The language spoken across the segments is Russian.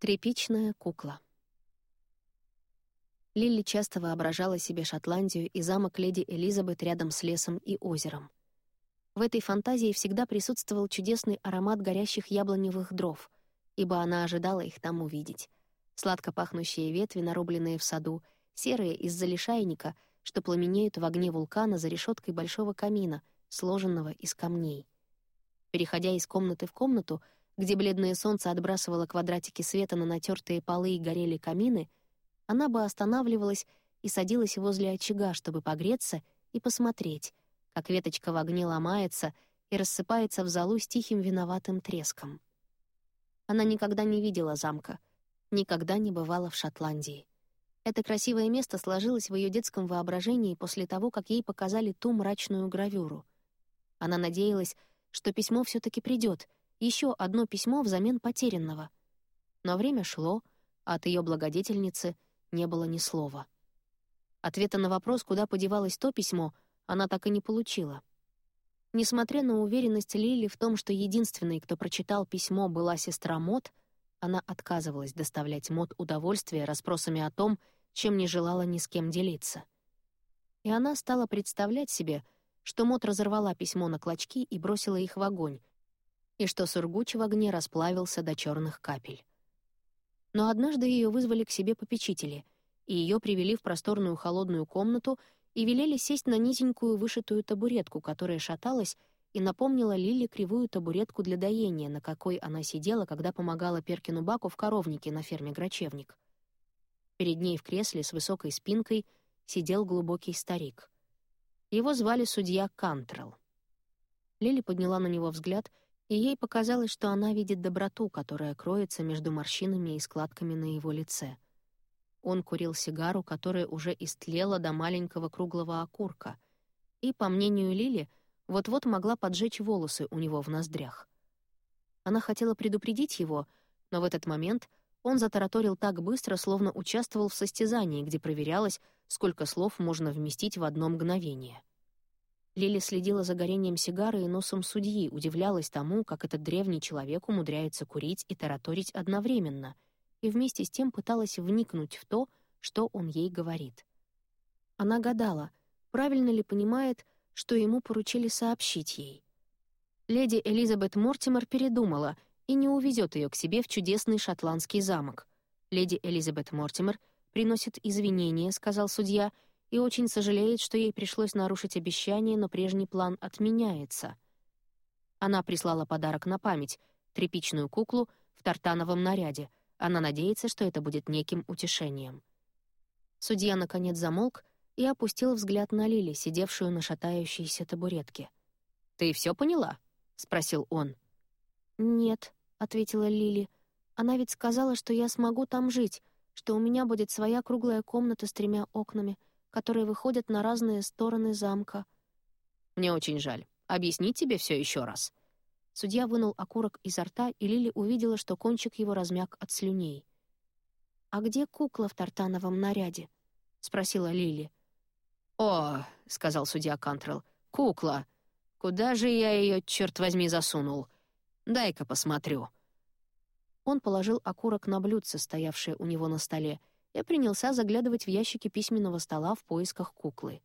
Тряпичная кукла. Лилли часто воображала себе Шотландию и замок леди Элизабет рядом с лесом и озером. В этой фантазии всегда присутствовал чудесный аромат горящих яблоневых дров, ибо она ожидала их там увидеть. Сладко пахнущие ветви, нарубленные в саду, серые из-за лишайника, что пламенеют в огне вулкана за решеткой большого камина, сложенного из камней. Переходя из комнаты в комнату, где бледное солнце отбрасывало квадратики света на натертые полы и горели камины, она бы останавливалась и садилась возле очага, чтобы погреться и посмотреть, как веточка в огне ломается и рассыпается в залу с тихим виноватым треском. Она никогда не видела замка, никогда не бывала в Шотландии. Это красивое место сложилось в ее детском воображении после того, как ей показали ту мрачную гравюру. Она надеялась, что письмо все таки придет, еще одно письмо взамен потерянного. Но время шло, а от ее благодетельницы не было ни слова. Ответа на вопрос, куда подевалось то письмо, она так и не получила. Несмотря на уверенность Лили в том, что единственной, кто прочитал письмо, была сестра Мот, она отказывалась доставлять Мот удовольствие расспросами о том, чем не желала ни с кем делиться. И она стала представлять себе, что Мот разорвала письмо на клочки и бросила их в огонь, и что сургуч в огне расплавился до черных капель. Но однажды ее вызвали к себе попечители, и ее привели в просторную холодную комнату и велели сесть на низенькую вышитую табуретку, которая шаталась и напомнила Лили кривую табуретку для доения, на какой она сидела, когда помогала Перкину Баку в коровнике на ферме Грачевник. Перед ней в кресле с высокой спинкой сидел глубокий старик — его звали судья Кантрелл. Лили подняла на него взгляд, и ей показалось, что она видит доброту, которая кроется между морщинами и складками на его лице. Он курил сигару, которая уже истлела до маленького круглого окурка, и, по мнению Лили, вот-вот могла поджечь волосы у него в ноздрях. Она хотела предупредить его, но в этот момент он затараторил так быстро, словно участвовал в состязании, где проверялось, сколько слов можно вместить в одно мгновение. Лили следила за горением сигары и носом судьи, удивлялась тому, как этот древний человек умудряется курить и тараторить одновременно, и вместе с тем пыталась вникнуть в то, что он ей говорит. Она гадала, правильно ли понимает, что ему поручили сообщить ей. Леди Элизабет Мортимер передумала — и не увезет ее к себе в чудесный шотландский замок. Леди Элизабет Мортимер приносит извинения, сказал судья, и очень сожалеет, что ей пришлось нарушить обещание, но прежний план отменяется. Она прислала подарок на память — тряпичную куклу в тартановом наряде. Она надеется, что это будет неким утешением. Судья, наконец, замолк и опустил взгляд на Лили, сидевшую на шатающейся табуретке. «Ты все поняла?» — спросил он. «Нет», — ответила Лили. «Она ведь сказала, что я смогу там жить, что у меня будет своя круглая комната с тремя окнами, которые выходят на разные стороны замка». «Мне очень жаль. Объяснить тебе все еще раз». Судья вынул окурок изо рта, и Лили увидела, что кончик его размяк от слюней. «А где кукла в тартановом наряде?» — спросила Лили. «О», — сказал судья Кантрелл, — «кукла. Куда же я ее, черт возьми, засунул? Дай-ка посмотрю». Он положил окурок на блюдце, стоявшее у него на столе, и принялся заглядывать в ящики письменного стола в поисках куклы.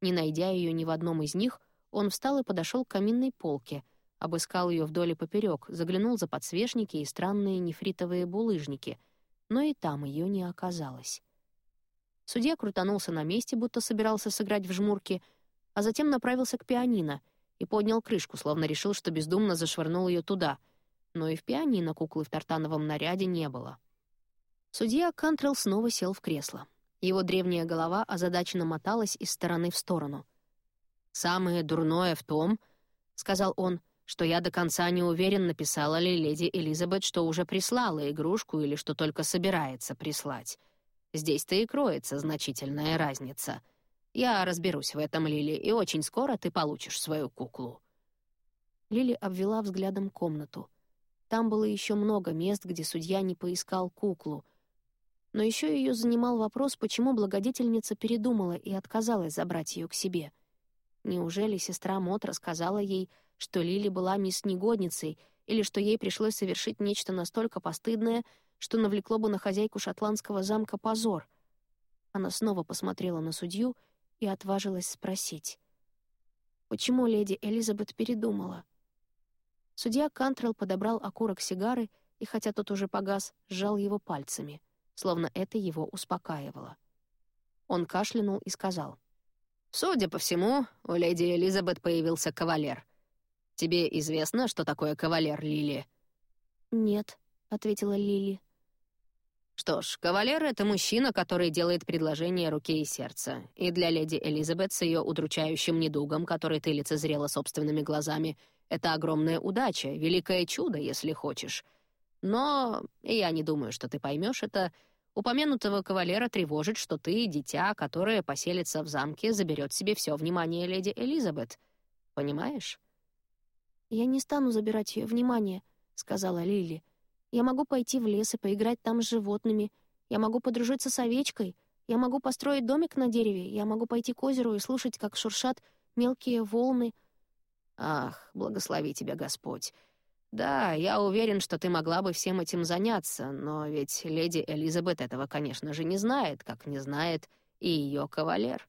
Не найдя ее ни в одном из них, он встал и подошел к каминной полке, обыскал ее вдоль и поперек, заглянул за подсвечники и странные нефритовые булыжники, но и там ее не оказалось. Судья крутанулся на месте, будто собирался сыграть в жмурки, а затем направился к пианино и поднял крышку, словно решил, что бездумно зашвырнул ее туда, но и в пианино куклы в тартановом наряде не было. Судья Кантрелл снова сел в кресло. Его древняя голова озадаченно моталась из стороны в сторону. «Самое дурное в том, — сказал он, — что я до конца не уверен, написала ли леди Элизабет, что уже прислала игрушку или что только собирается прислать. Здесь-то и кроется значительная разница. Я разберусь в этом, Лили, и очень скоро ты получишь свою куклу». Лили обвела взглядом комнату. Там было еще много мест, где судья не поискал куклу. Но еще ее занимал вопрос, почему благодетельница передумала и отказалась забрать ее к себе. Неужели сестра Мот рассказала ей, что Лили была мисс Негодницей, или что ей пришлось совершить нечто настолько постыдное, что навлекло бы на хозяйку шотландского замка позор. Она снова посмотрела на судью и отважилась спросить. Почему леди Элизабет передумала? Судья Кантрелл подобрал окурок сигары и, хотя тот уже погас, сжал его пальцами, словно это его успокаивало. Он кашлянул и сказал. «Судя по всему, у леди Элизабет появился кавалер. Тебе известно, что такое кавалер, Лили?» «Нет», — ответила Лили. Что ж, кавалер — это мужчина, который делает предложение руке и сердца. И для леди Элизабет с ее удручающим недугом, который ты лицезрела собственными глазами, это огромная удача, великое чудо, если хочешь. Но я не думаю, что ты поймешь это. Упомянутого кавалера тревожит, что ты, дитя, которое поселится в замке, заберет себе все внимание леди Элизабет. Понимаешь? «Я не стану забирать ее внимание», — сказала Лили. Я могу пойти в лес и поиграть там с животными. Я могу подружиться с овечкой. Я могу построить домик на дереве. Я могу пойти к озеру и слушать, как шуршат мелкие волны. Ах, благослови тебя Господь. Да, я уверен, что ты могла бы всем этим заняться, но ведь леди Элизабет этого, конечно же, не знает, как не знает и ее кавалер.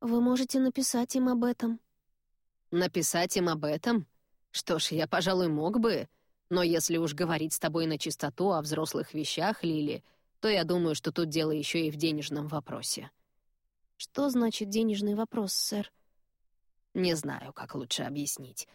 Вы можете написать им об этом. Написать им об этом? Что ж, я, пожалуй, мог бы, но если уж говорить с тобой на чистоту о взрослых вещах, Лили, то я думаю, что тут дело еще и в денежном вопросе». «Что значит денежный вопрос, сэр?» «Не знаю, как лучше объяснить.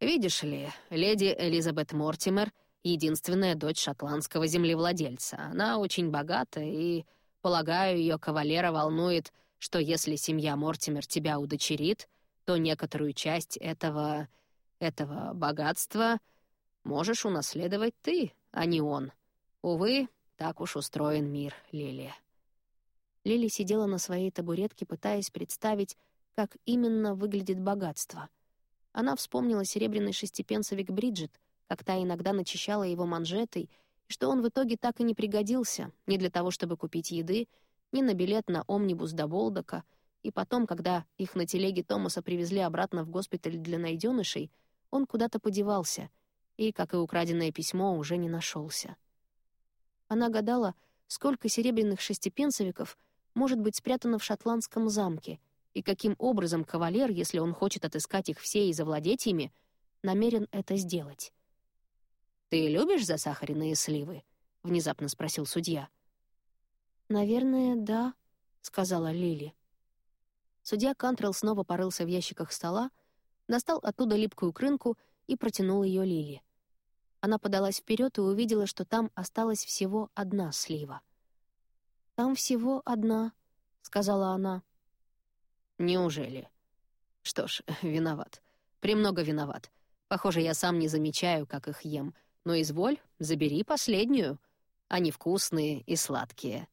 Видишь ли, леди Элизабет Мортимер — единственная дочь шотландского землевладельца. Она очень богата, и, полагаю, ее кавалера волнует, что если семья Мортимер тебя удочерит, то некоторую часть этого... этого богатства — можешь унаследовать ты, а не он. Увы, так уж устроен мир, Лили. Лили сидела на своей табуретке, пытаясь представить, как именно выглядит богатство. Она вспомнила серебряный шестипенсовик Бриджит, как та иногда начищала его манжетой, и что он в итоге так и не пригодился ни для того, чтобы купить еды, ни на билет на омнибус до Болдока, и потом, когда их на телеге Томаса привезли обратно в госпиталь для найденышей, он куда-то подевался — и, как и украденное письмо, уже не нашелся. Она гадала, сколько серебряных шестипенсовиков может быть спрятано в шотландском замке, и каким образом кавалер, если он хочет отыскать их все и завладеть ими, намерен это сделать. «Ты любишь засахаренные сливы?» — внезапно спросил судья. «Наверное, да», — сказала Лили. Судья Кантрелл снова порылся в ящиках стола, достал оттуда липкую крынку и протянул ее Лили. Она подалась вперед и увидела, что там осталась всего одна слива. «Там всего одна», — сказала она. «Неужели? Что ж, виноват. Премного виноват. Похоже, я сам не замечаю, как их ем. Но изволь, забери последнюю. Они вкусные и сладкие».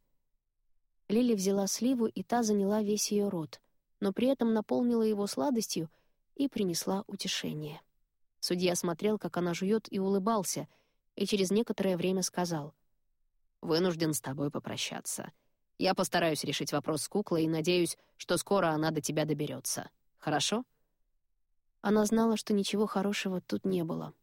Лили взяла сливу, и та заняла весь ее рот, но при этом наполнила его сладостью и принесла утешение. Судья смотрел, как она жует, и улыбался, и через некоторое время сказал. «Вынужден с тобой попрощаться. Я постараюсь решить вопрос с куклой и надеюсь, что скоро она до тебя доберется. Хорошо?» Она знала, что ничего хорошего тут не было.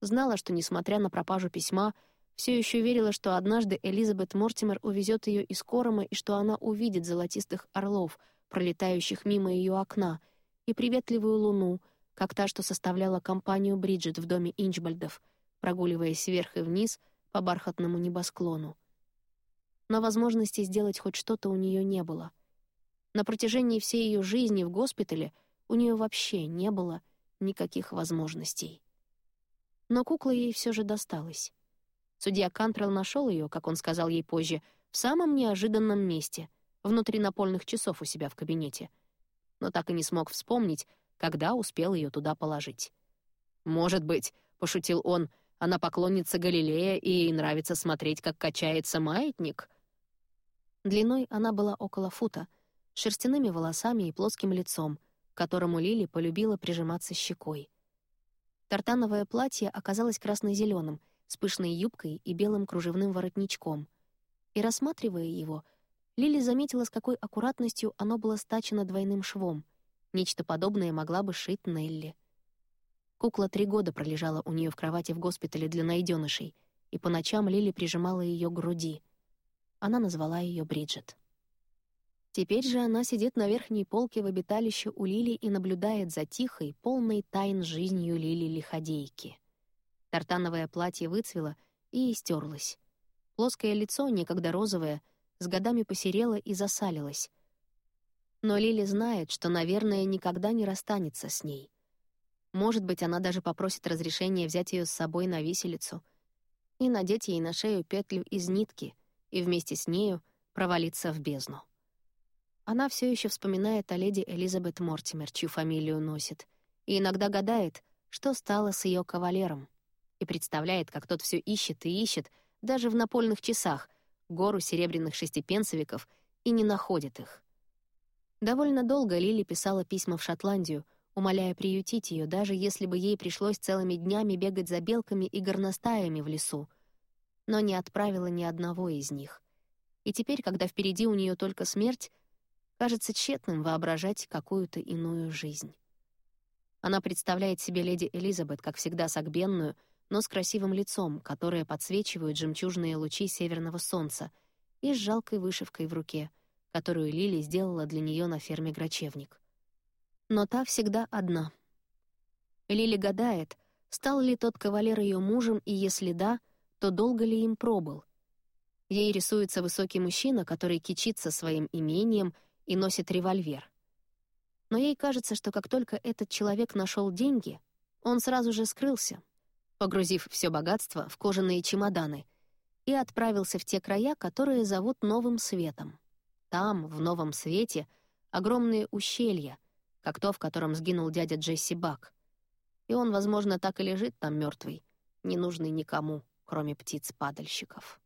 Знала, что, несмотря на пропажу письма, все еще верила, что однажды Элизабет Мортимер увезет ее из Корома и что она увидит золотистых орлов, пролетающих мимо ее окна, и приветливую луну — как та, что составляла компанию Бриджит в доме Инчбальдов, прогуливаясь вверх и вниз по бархатному небосклону. Но возможности сделать хоть что-то у нее не было. На протяжении всей ее жизни в госпитале у нее вообще не было никаких возможностей. Но кукла ей все же досталась. Судья Кантрелл нашел ее, как он сказал ей позже, в самом неожиданном месте, внутри напольных часов у себя в кабинете. Но так и не смог вспомнить, когда успел ее туда положить. «Может быть», — пошутил он, — «она поклонница Галилея, и ей нравится смотреть, как качается маятник». Длиной она была около фута, шерстяными волосами и плоским лицом, которому Лили полюбила прижиматься щекой. Тартановое платье оказалось красно зеленым с пышной юбкой и белым кружевным воротничком. И, рассматривая его, Лили заметила, с какой аккуратностью оно было стачено двойным швом — Нечто подобное могла бы шить Нелли. Кукла три года пролежала у нее в кровати в госпитале для найденышей, и по ночам Лили прижимала ее к груди. Она назвала ее Бриджит. Теперь же она сидит на верхней полке в обиталище у Лили и наблюдает за тихой, полной тайн жизнью Лили-лиходейки. Тартановое платье выцвело и истерлось. Плоское лицо, некогда розовое, с годами посерело и засалилось. Но Лили знает, что, наверное, никогда не расстанется с ней. Может быть, она даже попросит разрешения взять ее с собой на виселицу и надеть ей на шею петлю из нитки и вместе с нею провалиться в бездну. Она все еще вспоминает о леди Элизабет Мортимер, чью фамилию носит, и иногда гадает, что стало с ее кавалером, и представляет, как тот все ищет и ищет, даже в напольных часах, гору серебряных шестипенсовиков, и не находит их. Довольно долго Лили писала письма в Шотландию — умоляя приютить ее, даже если бы ей пришлось целыми днями бегать за белками и горностаями в лесу, но не отправила ни одного из них. И теперь, когда впереди у нее только смерть, кажется тщетным воображать какую-то иную жизнь. Она представляет себе леди Элизабет, как всегда согбенную, но с красивым лицом, которое подсвечивают жемчужные лучи северного солнца, и с жалкой вышивкой в руке, которую Лили сделала для нее на ферме Грачевник но та всегда одна. Лили гадает, стал ли тот кавалер ее мужем, и если да, то долго ли им пробыл. Ей рисуется высокий мужчина, который кичится своим имением и носит револьвер. Но ей кажется, что как только этот человек нашел деньги, он сразу же скрылся, погрузив все богатство в кожаные чемоданы, и отправился в те края, которые зовут Новым Светом. Там, в Новом Свете, огромные ущелья — как то, в котором сгинул дядя Джесси Бак. И он, возможно, так и лежит там мертвый, ненужный никому, кроме птиц-падальщиков.